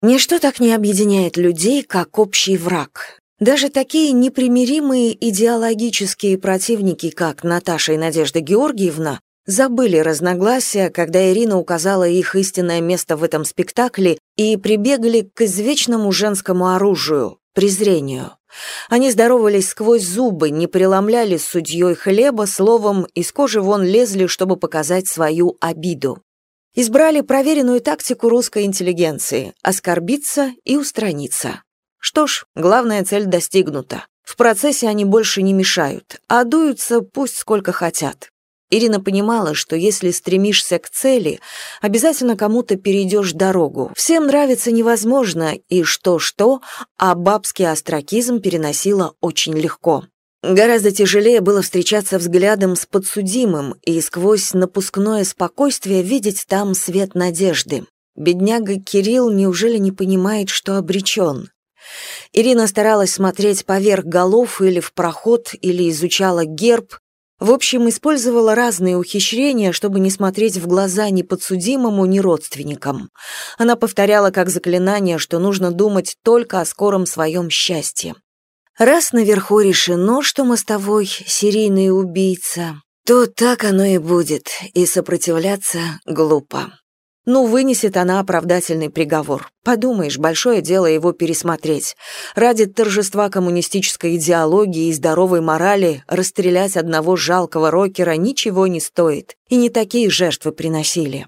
Ничто так не объединяет людей, как общий враг. Даже такие непримиримые идеологические противники, как Наташа и Надежда Георгиевна, забыли разногласия, когда Ирина указала их истинное место в этом спектакле и прибегли к извечному женскому оружию — презрению. Они здоровались сквозь зубы, не преломляли с судьей хлеба, словом, из кожи вон лезли, чтобы показать свою обиду. Избрали проверенную тактику русской интеллигенции — оскорбиться и устраниться. Что ж, главная цель достигнута. В процессе они больше не мешают, а дуются пусть сколько хотят. Ирина понимала, что если стремишься к цели, обязательно кому-то перейдешь дорогу. Всем нравится невозможно, и что-что, а бабский остракизм переносила очень легко. Гораздо тяжелее было встречаться взглядом с подсудимым и сквозь напускное спокойствие видеть там свет надежды. Бедняга Кирилл неужели не понимает, что обречен? Ирина старалась смотреть поверх голов или в проход, или изучала герб, в общем, использовала разные ухищрения, чтобы не смотреть в глаза ни подсудимому, ни родственникам. Она повторяла как заклинание, что нужно думать только о скором своем счастье. Раз наверху решено, что мостовой серийный убийца, то так оно и будет, и сопротивляться глупо. Ну, вынесет она оправдательный приговор. Подумаешь, большое дело его пересмотреть. Ради торжества коммунистической идеологии и здоровой морали расстрелять одного жалкого рокера ничего не стоит. И не такие жертвы приносили.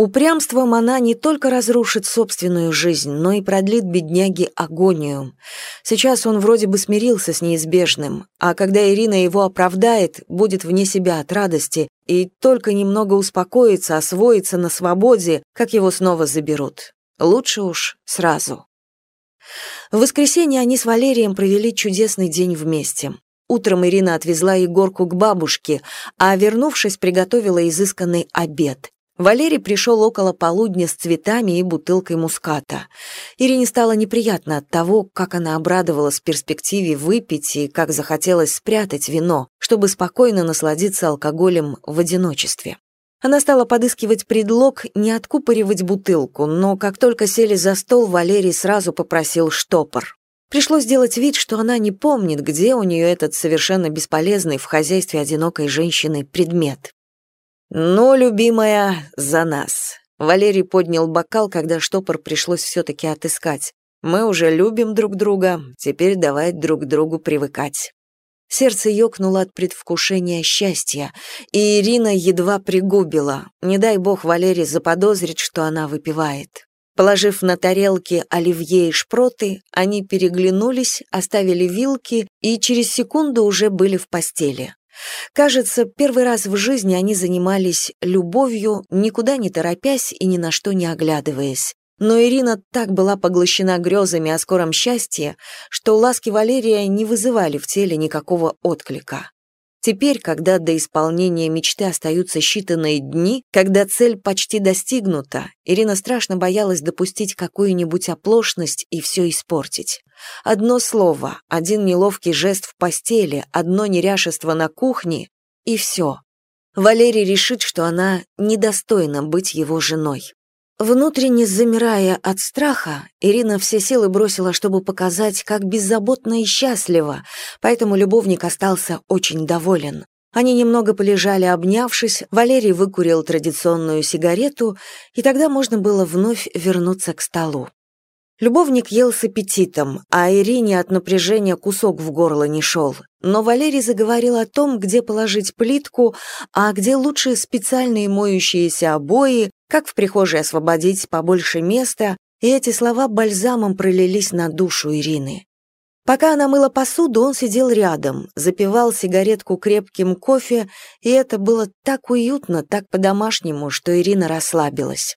Упрямством она не только разрушит собственную жизнь, но и продлит бедняге агонию. Сейчас он вроде бы смирился с неизбежным, а когда Ирина его оправдает, будет вне себя от радости и только немного успокоится, освоится на свободе, как его снова заберут. Лучше уж сразу. В воскресенье они с Валерием провели чудесный день вместе. Утром Ирина отвезла Егорку к бабушке, а, вернувшись, приготовила изысканный обед. Валерий пришел около полудня с цветами и бутылкой муската. Ирине стало неприятно от того, как она обрадовалась перспективе выпить и как захотелось спрятать вино, чтобы спокойно насладиться алкоголем в одиночестве. Она стала подыскивать предлог не откупоривать бутылку, но как только сели за стол, Валерий сразу попросил штопор. Пришлось сделать вид, что она не помнит, где у нее этот совершенно бесполезный в хозяйстве одинокой женщины предмет. «Ну, любимая, за нас!» Валерий поднял бокал, когда штопор пришлось все-таки отыскать. «Мы уже любим друг друга, теперь давай друг другу привыкать». Сердце ёкнуло от предвкушения счастья, и Ирина едва пригубила. Не дай бог Валерий заподозрит, что она выпивает. Положив на тарелки оливье и шпроты, они переглянулись, оставили вилки и через секунду уже были в постели. Кажется, первый раз в жизни они занимались любовью, никуда не торопясь и ни на что не оглядываясь. Но Ирина так была поглощена грезами о скором счастье, что ласки Валерия не вызывали в теле никакого отклика. Теперь, когда до исполнения мечты остаются считанные дни, когда цель почти достигнута, Ирина страшно боялась допустить какую-нибудь оплошность и все испортить. Одно слово, один неловкий жест в постели, одно неряшество на кухне — и все. Валерий решит, что она недостойна быть его женой. Внутренне замирая от страха, Ирина все силы бросила, чтобы показать, как беззаботно и счастливо, поэтому любовник остался очень доволен. Они немного полежали, обнявшись, Валерий выкурил традиционную сигарету, и тогда можно было вновь вернуться к столу. Любовник ел с аппетитом, а Ирине от напряжения кусок в горло не шел. Но Валерий заговорил о том, где положить плитку, а где лучше специальные моющиеся обои, как в прихожей освободить побольше места, и эти слова бальзамом пролились на душу Ирины. Пока она мыла посуду, он сидел рядом, запивал сигаретку крепким кофе, и это было так уютно, так по-домашнему, что Ирина расслабилась.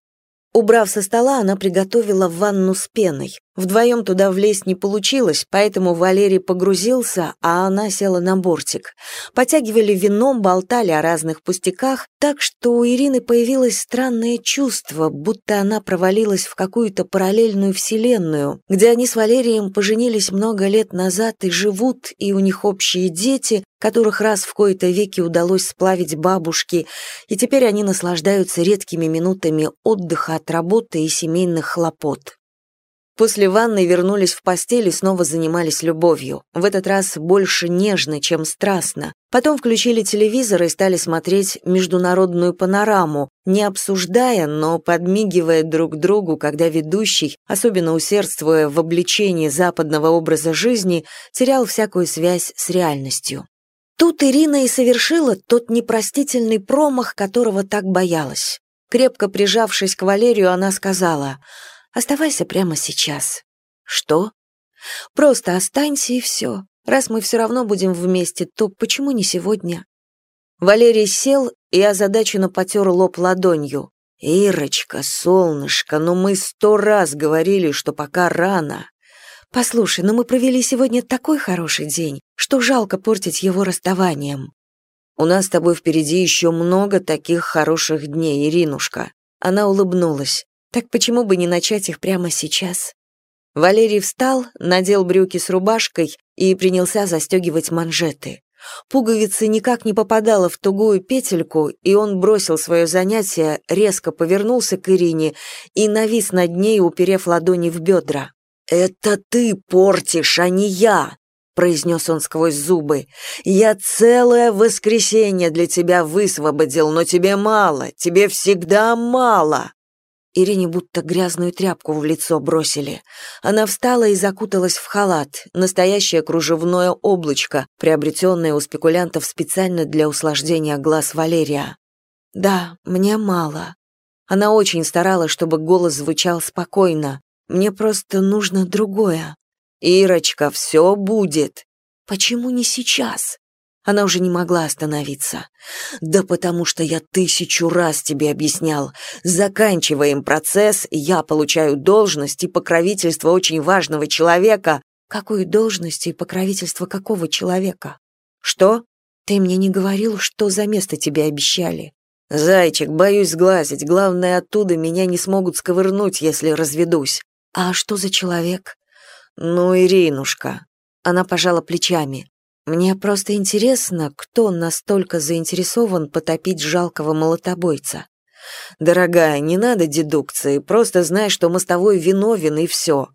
Убрав со стола, она приготовила ванну с пеной. Вдвоем туда влезть не получилось, поэтому Валерий погрузился, а она села на бортик. Потягивали вином, болтали о разных пустяках, так что у Ирины появилось странное чувство, будто она провалилась в какую-то параллельную вселенную, где они с Валерием поженились много лет назад и живут, и у них общие дети, которых раз в кои-то веки удалось сплавить бабушки, и теперь они наслаждаются редкими минутами отдыха от работы и семейных хлопот. После ванны вернулись в постель и снова занимались любовью. В этот раз больше нежно, чем страстно. Потом включили телевизор и стали смотреть международную панораму, не обсуждая, но подмигивая друг другу, когда ведущий, особенно усердствуя в обличении западного образа жизни, терял всякую связь с реальностью. Тут Ирина и совершила тот непростительный промах, которого так боялась. Крепко прижавшись к Валерию, она сказала — Оставайся прямо сейчас. Что? Просто останься и все. Раз мы все равно будем вместе, то почему не сегодня? Валерий сел и озадаченно потер лоб ладонью. «Ирочка, солнышко, но мы сто раз говорили, что пока рано». «Послушай, но мы провели сегодня такой хороший день, что жалко портить его расставанием». «У нас с тобой впереди еще много таких хороших дней, Иринушка». Она улыбнулась. Так почему бы не начать их прямо сейчас? Валерий встал, надел брюки с рубашкой и принялся застегивать манжеты. Пуговица никак не попадала в тугую петельку, и он бросил свое занятие, резко повернулся к Ирине и навис над ней, уперев ладони в бедра. «Это ты портишь, а не я!» — произнес он сквозь зубы. «Я целое воскресенье для тебя высвободил, но тебе мало, тебе всегда мало!» Ирине будто грязную тряпку в лицо бросили. Она встала и закуталась в халат, настоящее кружевное облачко, приобретенное у спекулянтов специально для услаждения глаз Валерия. «Да, мне мало». Она очень старалась, чтобы голос звучал спокойно. «Мне просто нужно другое». «Ирочка, все будет». «Почему не сейчас?» Она уже не могла остановиться. «Да потому что я тысячу раз тебе объяснял. Заканчиваем процесс, я получаю должность и покровительство очень важного человека». «Какую должность и покровительство какого человека?» «Что?» «Ты мне не говорил, что за место тебе обещали?» «Зайчик, боюсь сглазить. Главное, оттуда меня не смогут сковырнуть, если разведусь». «А что за человек?» «Ну, Иринушка». Она пожала плечами. Мне просто интересно, кто настолько заинтересован потопить жалкого молотобойца. Дорогая, не надо дедукции, просто знай, что мостовой виновен и все.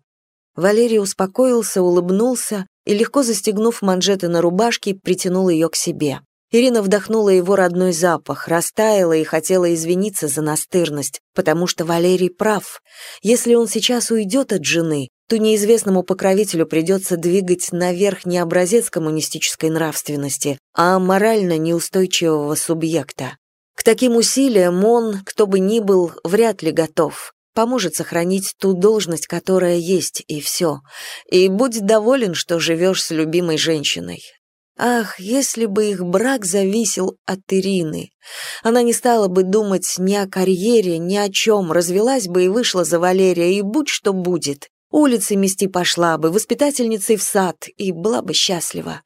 Валерий успокоился, улыбнулся и, легко застегнув манжеты на рубашке, притянул ее к себе. Ирина вдохнула его родной запах, растаяла и хотела извиниться за настырность, потому что Валерий прав. Если он сейчас уйдет от жены, то неизвестному покровителю придется двигать наверх не образец коммунистической нравственности, а морально неустойчивого субъекта. К таким усилиям он, кто бы ни был, вряд ли готов. Поможет сохранить ту должность, которая есть, и все. И будь доволен, что живешь с любимой женщиной. Ах, если бы их брак зависел от Ирины. Она не стала бы думать ни о карьере, ни о чем, развелась бы и вышла за Валерия, и будь что будет. Улицы мести пошла бы, воспитательницей в сад, и была бы счастлива.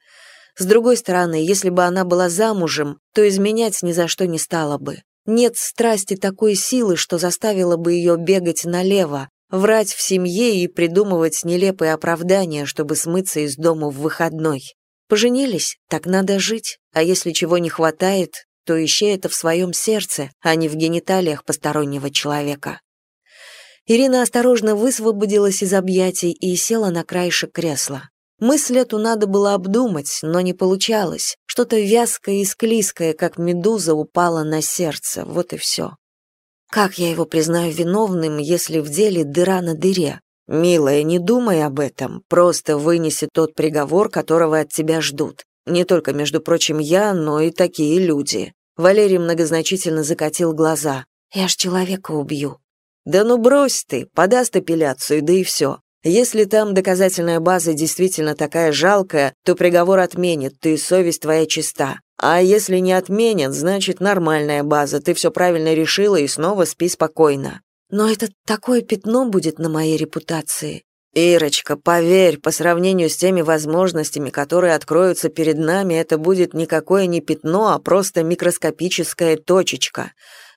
С другой стороны, если бы она была замужем, то изменять ни за что не стала бы. Нет страсти такой силы, что заставила бы ее бегать налево, врать в семье и придумывать нелепые оправдания, чтобы смыться из дома в выходной. Поженились, так надо жить, а если чего не хватает, то ищи это в своем сердце, а не в гениталиях постороннего человека. Ирина осторожно высвободилась из объятий и села на краешек кресла. Мысль эту надо было обдумать, но не получалось. Что-то вязкое и склизкое, как медуза, упало на сердце, вот и все. Как я его признаю виновным, если в деле дыра на дыре? Милая, не думай об этом, просто вынеси тот приговор, которого от тебя ждут. Не только, между прочим, я, но и такие люди. Валерий многозначительно закатил глаза. Я ж человека убью. Да ну брось ты, подаст апелляцию, да и все. Если там доказательная база действительно такая жалкая, то приговор отменит, ты совесть твоя чиста. А если не отменят, значит нормальная база, ты все правильно решила и снова спи спокойно. Но это такое пятно будет на моей репутации. Ирочка, поверь, по сравнению с теми возможностями, которые откроются перед нами, это будет никакое не пятно, а просто микроскопическая точечка.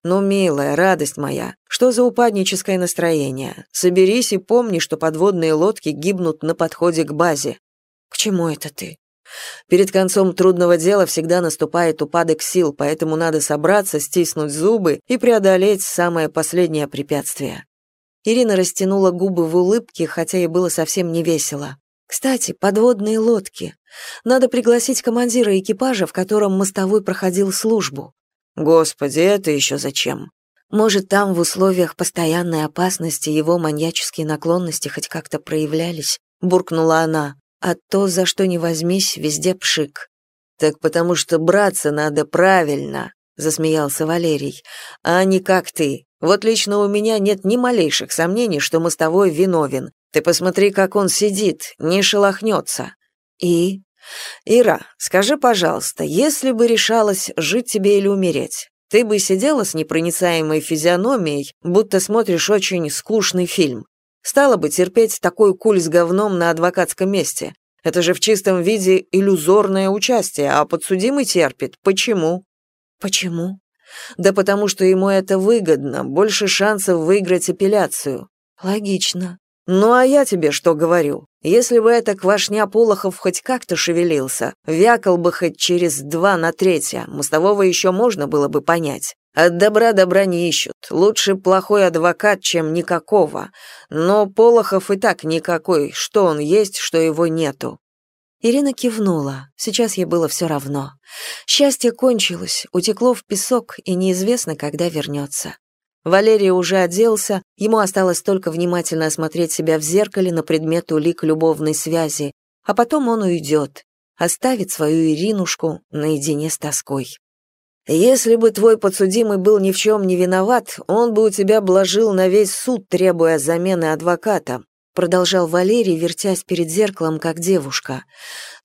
«Ну, милая, радость моя, что за упадническое настроение? Соберись и помни, что подводные лодки гибнут на подходе к базе». «К чему это ты?» Перед концом трудного дела всегда наступает упадок сил, поэтому надо собраться, стиснуть зубы и преодолеть самое последнее препятствие. Ирина растянула губы в улыбке, хотя ей было совсем не весело. Кстати, подводные лодки. Надо пригласить командира экипажа, в котором мостовой проходил службу. Господи, это еще зачем? Может, там в условиях постоянной опасности его маньяческие наклонности хоть как-то проявлялись, буркнула она. А то, за что не возьмись, везде пшик. Так потому что браться надо правильно, засмеялся Валерий. А не как ты. Вот лично у меня нет ни малейших сомнений, что мостовой виновен. Ты посмотри, как он сидит, не шелохнется. И Ира, скажи, пожалуйста, если бы решалась жить тебе или умереть, ты бы сидела с непроницаемой физиономией, будто смотришь очень скучный фильм. Стала бы терпеть такой куль с говном на адвокатском месте. Это же в чистом виде иллюзорное участие, а подсудимый терпит. Почему? Почему? Да потому что ему это выгодно, больше шансов выиграть апелляцию. Логично. Ну а я тебе что говорю? Если бы это квашня Полохов хоть как-то шевелился, вякал бы хоть через два на третье, мостового еще можно было бы понять. От добра добра не ищут. Лучше плохой адвокат, чем никакого. Но Полохов и так никакой, что он есть, что его нету. Ирина кивнула. Сейчас ей было все равно. Счастье кончилось, утекло в песок, и неизвестно, когда вернется. Валерий уже оделся, ему осталось только внимательно осмотреть себя в зеркале на предмет улик любовной связи, а потом он уйдет, оставит свою Иринушку наедине с тоской. «Если бы твой подсудимый был ни в чем не виноват, он бы у тебя блажил на весь суд, требуя замены адвоката», продолжал Валерий, вертясь перед зеркалом, как девушка.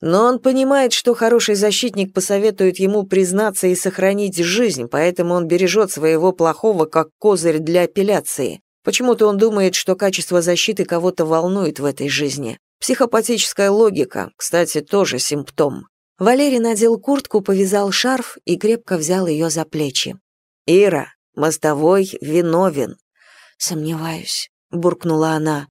Но он понимает, что хороший защитник посоветует ему признаться и сохранить жизнь, поэтому он бережет своего плохого как козырь для апелляции. Почему-то он думает, что качество защиты кого-то волнует в этой жизни. Психопатическая логика, кстати, тоже симптом. Валерий надел куртку, повязал шарф и крепко взял ее за плечи. «Ира, мостовой виновен». «Сомневаюсь», — буркнула она.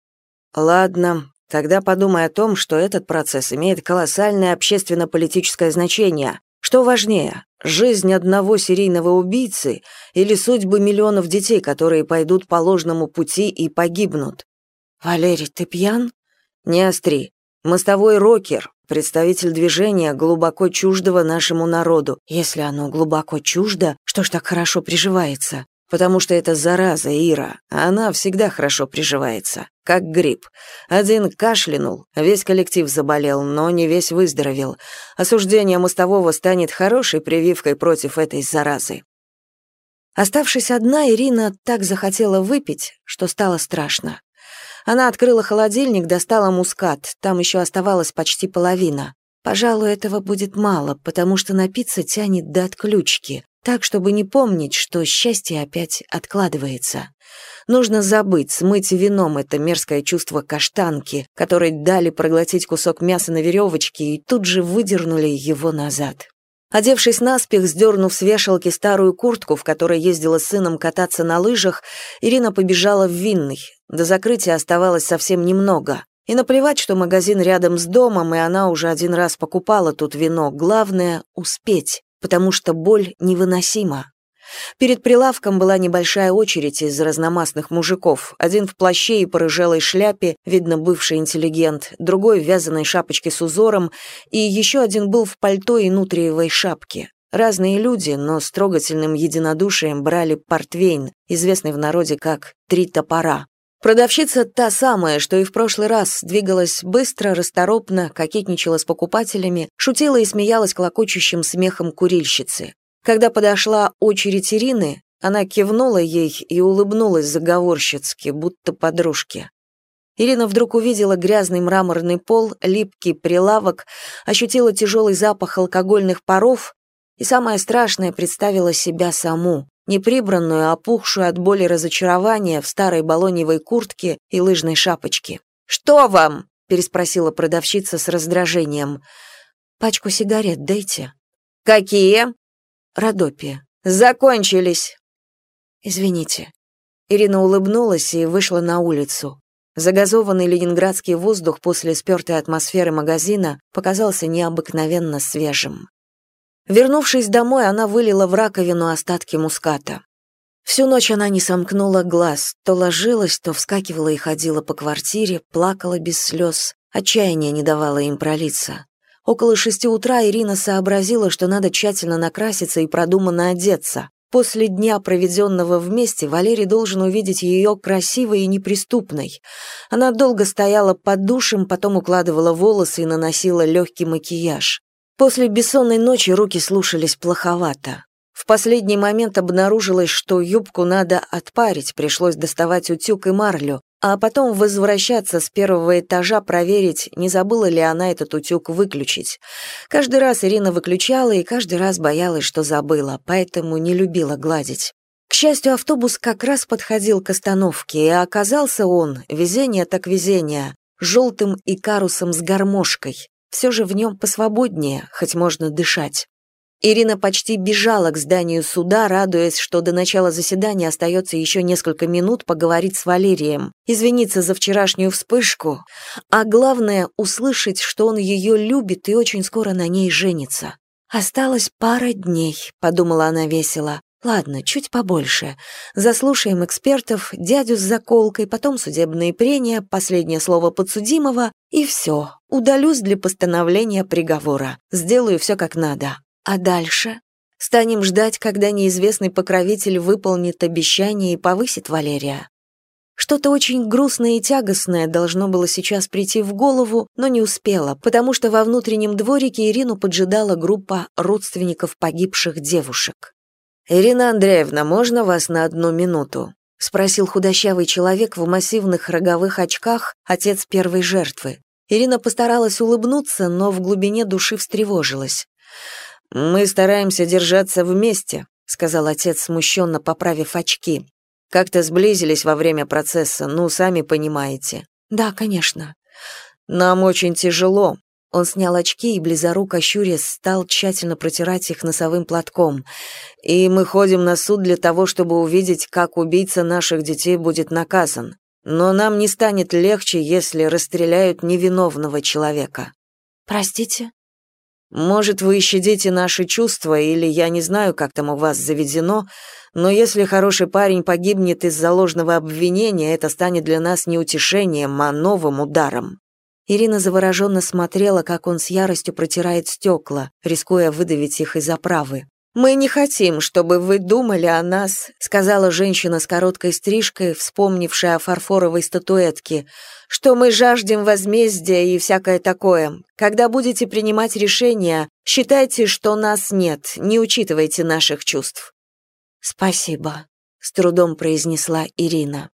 Ладно, тогда подумай о том, что этот процесс имеет колоссальное общественно-политическое значение. Что важнее, жизнь одного серийного убийцы или судьбы миллионов детей, которые пойдут по ложному пути и погибнут? Валерий, ты пьян? Не остри. Мостовой рокер, представитель движения, глубоко чуждого нашему народу. Если оно глубоко чуждо, что ж так хорошо приживается? Потому что это зараза Ира, а она всегда хорошо приживается, как грипп. Один кашлянул, весь коллектив заболел, но не весь выздоровел. Осуждение мостового станет хорошей прививкой против этой заразы. Оставшись одна, Ирина так захотела выпить, что стало страшно. Она открыла холодильник, достала мускат, там еще оставалась почти половина. Пожалуй, этого будет мало, потому что напиться тянет до отключки так, чтобы не помнить, что счастье опять откладывается. Нужно забыть, смыть вином это мерзкое чувство каштанки, которой дали проглотить кусок мяса на веревочке и тут же выдернули его назад. Одевшись наспех, сдернув с вешалки старую куртку, в которой ездила с сыном кататься на лыжах, Ирина побежала в винный. До закрытия оставалось совсем немного. И наплевать, что магазин рядом с домом, и она уже один раз покупала тут вино. Главное — успеть потому что боль невыносима. Перед прилавком была небольшая очередь из разномастных мужиков. Один в плаще и порыжелой шляпе, видно, бывший интеллигент, другой в вязаной шапочке с узором, и еще один был в пальто и нутриевой шапке. Разные люди, но с трогательным единодушием брали портвейн, известный в народе как «три топора». Продавщица та самая, что и в прошлый раз, двигалась быстро, расторопно, кокетничала с покупателями, шутила и смеялась клокочущим смехом курильщицы. Когда подошла очередь Ирины, она кивнула ей и улыбнулась заговорщицки, будто подружке. Ирина вдруг увидела грязный мраморный пол, липкий прилавок, ощутила тяжелый запах алкогольных паров и, самое страшное, представила себя саму, неприбранную, опухшую от боли разочарования в старой балоневой куртке и лыжной шапочке. «Что вам?» — переспросила продавщица с раздражением. «Пачку сигарет дайте». «Какие?» «Родопи». «Закончились». «Извините». Ирина улыбнулась и вышла на улицу. Загазованный ленинградский воздух после спертой атмосферы магазина показался необыкновенно свежим. Вернувшись домой, она вылила в раковину остатки муската. Всю ночь она не сомкнула глаз, то ложилась, то вскакивала и ходила по квартире, плакала без слез, отчаяние не давало им пролиться. Около шести утра Ирина сообразила, что надо тщательно накраситься и продуманно одеться. После дня, проведенного вместе, Валерий должен увидеть ее красивой и неприступной. Она долго стояла под душем, потом укладывала волосы и наносила легкий макияж. После бессонной ночи руки слушались плоховато. В последний момент обнаружилось, что юбку надо отпарить, пришлось доставать утюг и марлю, а потом возвращаться с первого этажа проверить, не забыла ли она этот утюг выключить. Каждый раз Ирина выключала и каждый раз боялась, что забыла, поэтому не любила гладить. К счастью, автобус как раз подходил к остановке, и оказался он, везение так везение, желтым и карусом с гармошкой. Все же в нем посвободнее, хоть можно дышать. Ирина почти бежала к зданию суда, радуясь, что до начала заседания остается еще несколько минут поговорить с Валерием, извиниться за вчерашнюю вспышку, а главное — услышать, что он ее любит и очень скоро на ней женится. «Осталось пара дней», — подумала она весело. «Ладно, чуть побольше. Заслушаем экспертов, дядю с заколкой, потом судебные прения, последнее слово подсудимого, и все. Удалюсь для постановления приговора. Сделаю все как надо. А дальше? Станем ждать, когда неизвестный покровитель выполнит обещание и повысит Валерия. Что-то очень грустное и тягостное должно было сейчас прийти в голову, но не успело, потому что во внутреннем дворике Ирину поджидала группа родственников погибших девушек. «Ирина Андреевна, можно вас на одну минуту?» — спросил худощавый человек в массивных роговых очках, отец первой жертвы. Ирина постаралась улыбнуться, но в глубине души встревожилась. «Мы стараемся держаться вместе», — сказал отец, смущенно поправив очки. «Как-то сблизились во время процесса, ну, сами понимаете». «Да, конечно». «Нам очень тяжело». Он снял очки и, близоруко щурясь, стал тщательно протирать их носовым платком. «И мы ходим на суд для того, чтобы увидеть, как убийца наших детей будет наказан. Но нам не станет легче, если расстреляют невиновного человека». «Простите?» Может, вы щадите наши чувства, или я не знаю, как там у вас заведено, но если хороший парень погибнет из-за ложного обвинения, это станет для нас не утешением, а новым ударом». Ирина завороженно смотрела, как он с яростью протирает стекла, рискуя выдавить их из оправы. «Мы не хотим, чтобы вы думали о нас», сказала женщина с короткой стрижкой, вспомнившая о фарфоровой статуэтке, что мы жаждем возмездия и всякое такое. Когда будете принимать решения, считайте, что нас нет, не учитывайте наших чувств». «Спасибо», — с трудом произнесла Ирина.